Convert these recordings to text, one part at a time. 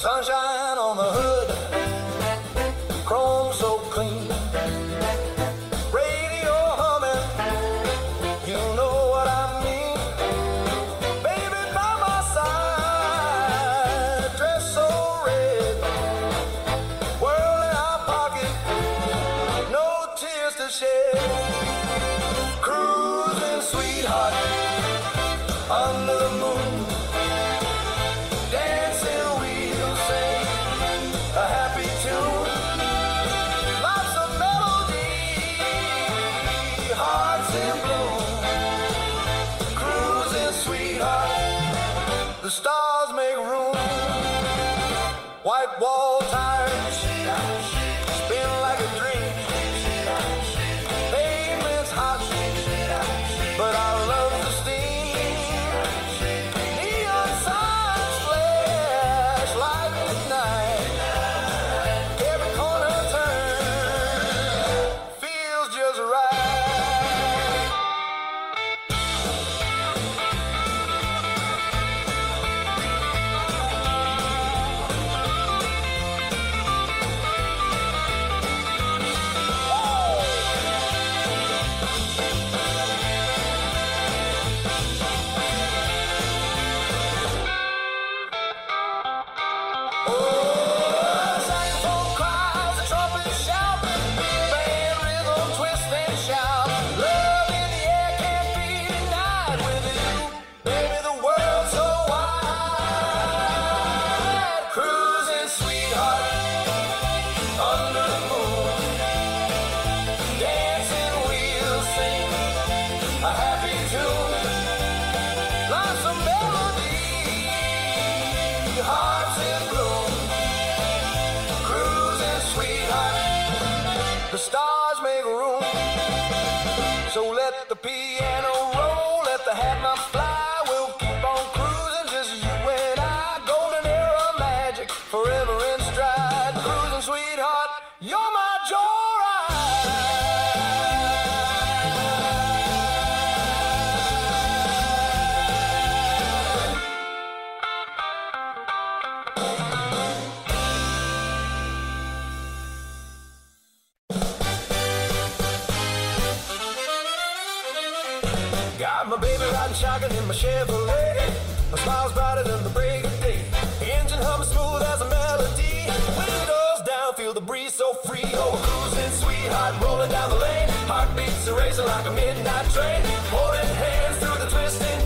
苍山。white wall. The stars make room, so let the people. so free, oh, cruising, sweetheart, rolling down the lane. Heartbeats are racing like a midnight train, holding hands through the twisting.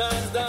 down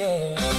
yeah.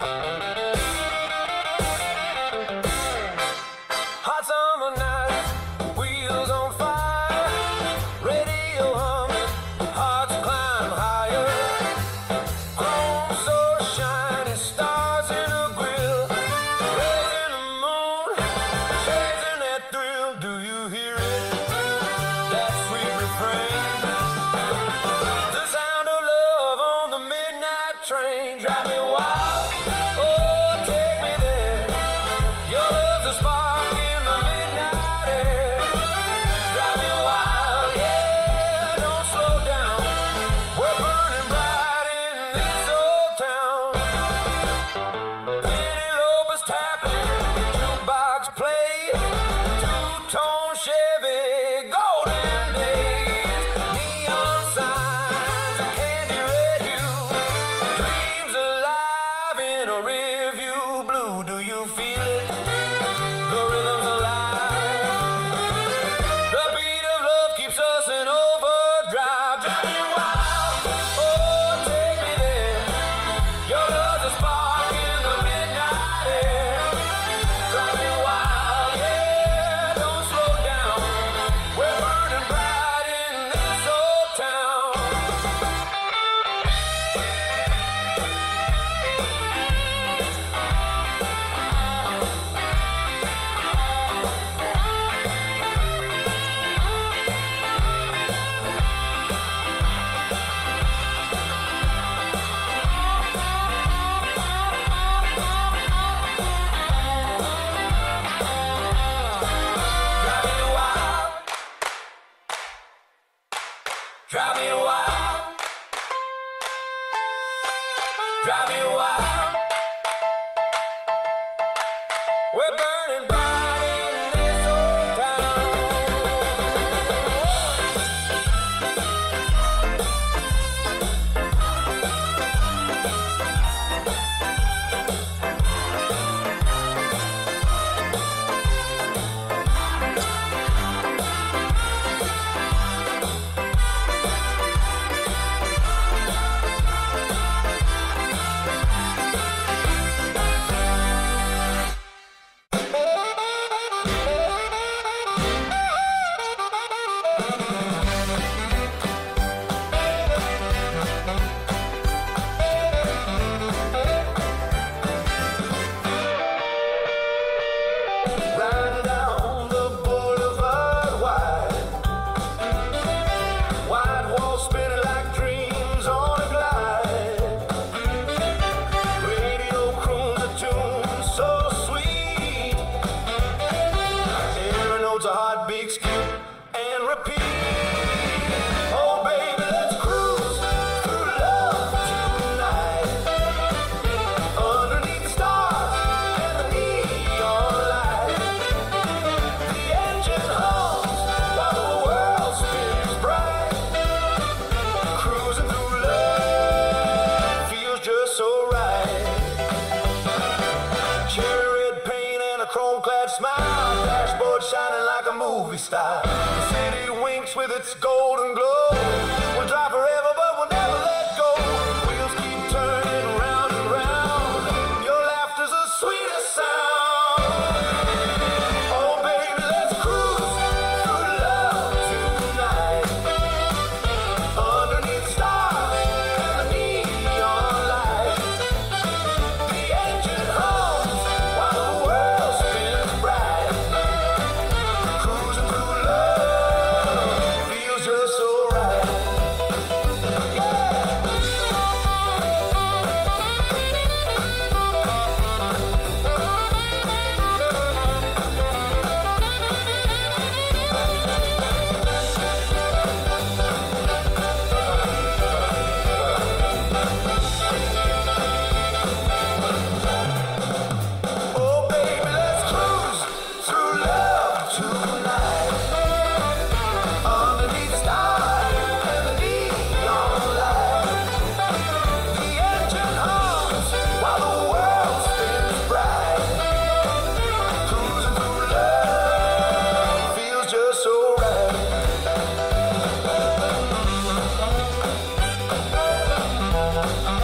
Uh... -huh. smile, dashboard shining like a movie star. The city winks with its golden glow. We'll drive forever. 아.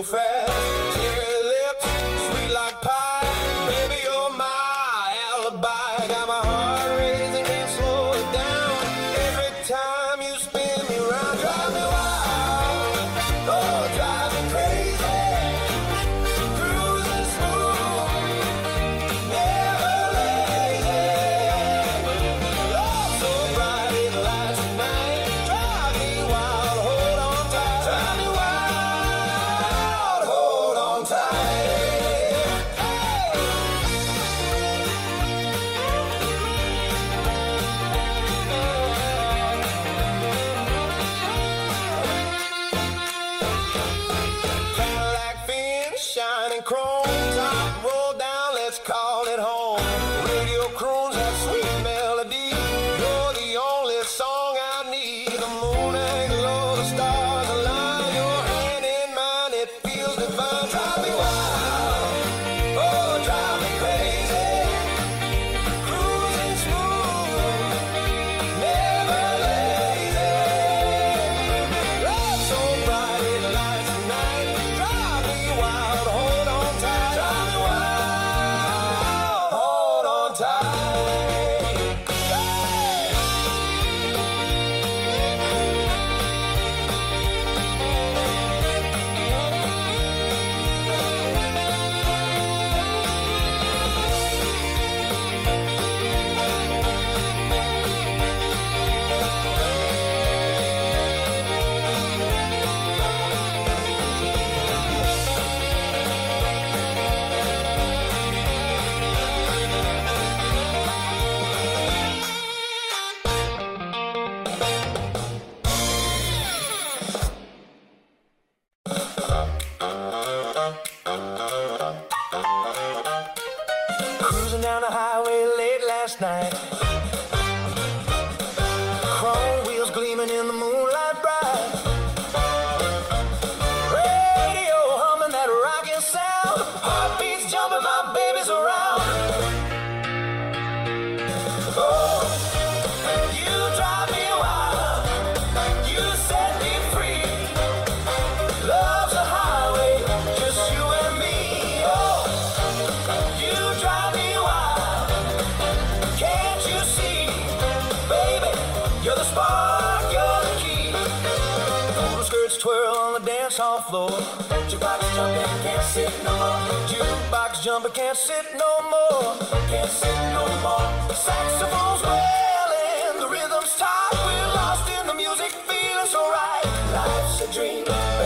So fast. Floor. Jukebox jumping, can't sit no more. Jukebox jumping, can't sit no more. Can't sit no more. Saxophones wailing, the rhythm's tight. We're lost in the music, feeling so right. Life's a dream.